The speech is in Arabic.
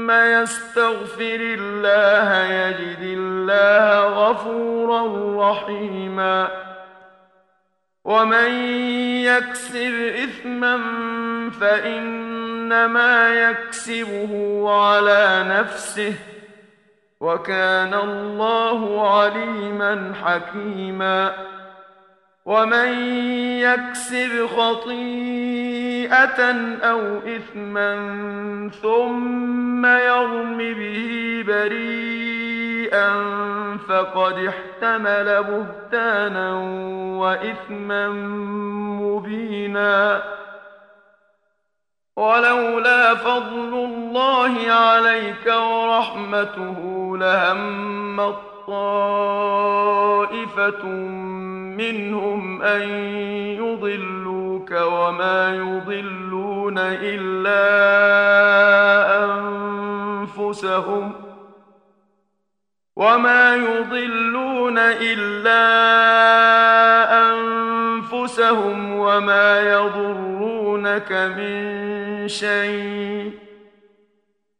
ثم يستغفر الله يجد الله غفورا رحيما. ومن يكسر إثما فإنما يكسبه على نفسه. وكان الله عليما حكيما. ومن يكسب خطيئا خطيئة أو إثما ثم يرم به بريئا فقد احتمل بهتانا وإثما مبينا. ولولا فضل الله عليك ورحمته لهم طائفة منهم أن يضل ربك وما يضلون إلا أنفسهم وما يضلون إلا أنفسهم وما يضرونك من شيء